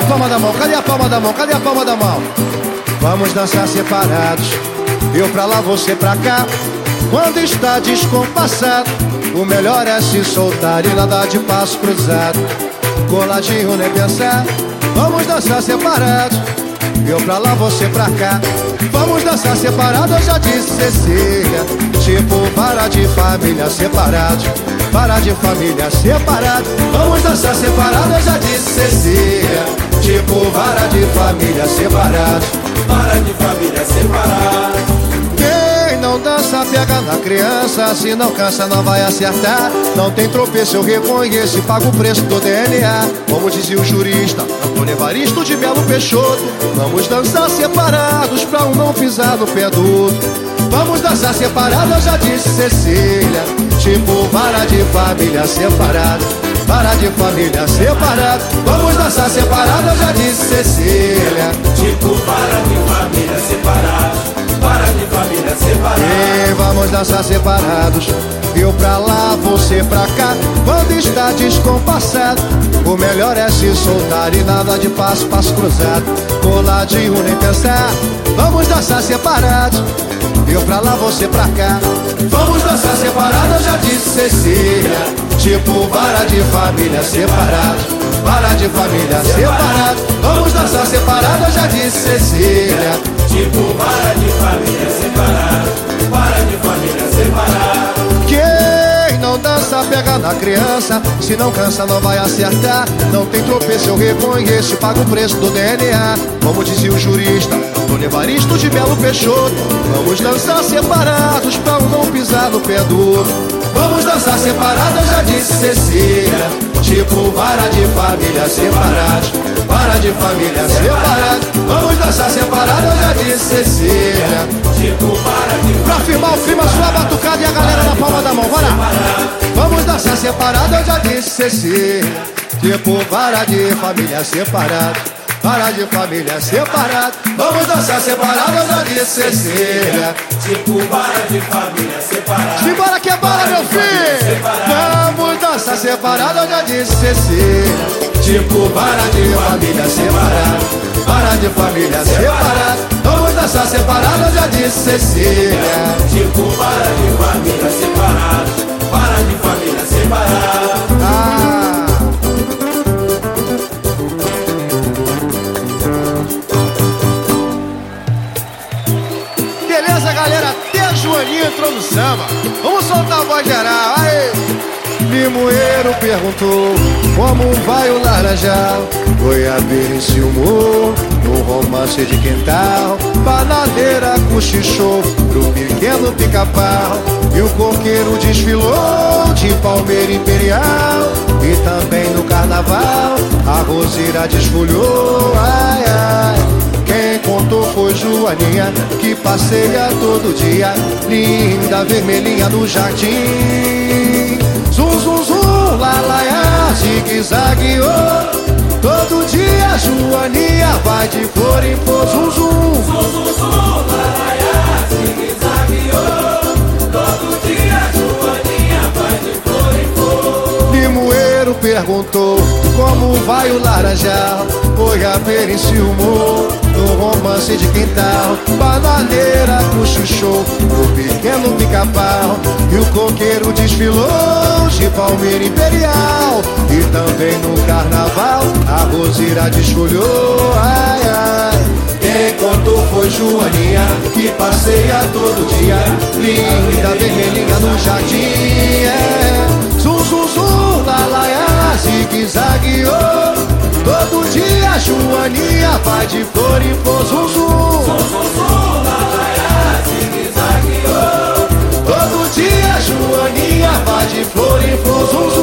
a palma da mão? Cadê a palma da mão? Cadê a palma da mão? Vamos dançar separados. Eu pra lá, você pra cá. Quando está descompassado, o melhor é se soltar e nadar de passo cruzado. Coladinho nem pensar. Vamos dançar separados. Eu pra lá, você pra cá. Vamos dançar separados, eu já disse Cecília. Tipo, para de família separados. Para de família separado. Vamos dançar separado, eu já disse Cecília. Tipo, para de família separado. Para de família separado. Quem não dança pega na criança, se não cansa não vai acertar. Não tem tropeço, eu reconheço e pago o preço do DNA. Como dizia o jurista, Antônio Evaristo de Belo Peixoto. Vamos dançar separados pra um não pisar no pé do outro. Vamos dançar separados, já disse Cecília. Tipo, para de família separado. Para de família separado. Vamos dançar separado, eu já disse Cecília. Tipo, para de família separado. Para de família separado. E vamos dançar separados. Eu pra lá, você pra cá. Quando está descompassado, o melhor é se soltar e nada de passo, passo cruzado. Coladinho nem pensar. Vamos dançar separados. Eu pra lá, você pra cá. Vamos dançar separados, eu já disse Cecília. Tipo, para de família separado. Para de família separado. Vamos dançar separado, eu já disse Cecília. Tipo, para de família separado. Para de família separado. Quem não dança pega na criança Se não cansa não vai acertar Não tem tropeço eu reconheço Paga o preço do DNA Como dizia o jurista Antônio Evaristo de Belo Peixoto Vamos dançar separados Pra um não pisar no pé do outro Vamos dançar separados, eu já disse Cecília. Tipo vara de família separados Vara de família separados Vamos dançar separados, eu já disse Cecília. Tipo, para de Pra firmar o clima, sua batucada e a galera na palma da mão, bora! Vamos dançar separado, eu já disse Cecília. Tipo, para de família separado Para de família separado Vamos dançar separado, eu já disse Cecília Tipo, para de família separado. Simbora que é bala, meu filho! Vamos dançar separado, eu já disse Cecília Tipo, para de família separado Para de família separado Vamos dançar separado, eu já disse Cecília Tipo, entrou no samba. Vamos soltar a voz geral. Aí. Limoeiro perguntou como vai o laranjal Goiabeira enciumou no romance de quintal Bananeira cochichou pro pequeno pica-pau E o coqueiro desfilou de palmeira imperial E também no carnaval a roseira desfolhou Ai, ai foi Joaninha, que passeia todo dia, linda vermelhinha no jardim. Zum, zum, zum, lá, lá, zigue-zague, oh. Todo dia Joaninha vai de flor em flor, zum. Zum, perguntou como vai o laranjal Goiabeira enciumou no romance de quintal Bananeira cochichou no pequeno pica-pau E o coqueiro desfilou de palmeira imperial E também no carnaval a roseira desfolhou Ai, ai quem contou foi Joaninha, que passeia todo dia, linda vermelhinha no jardim. É. a Joaninha vai de flor em flor, zum, zum. Todo dia a Joaninha vai de flor em flor, zum, zum.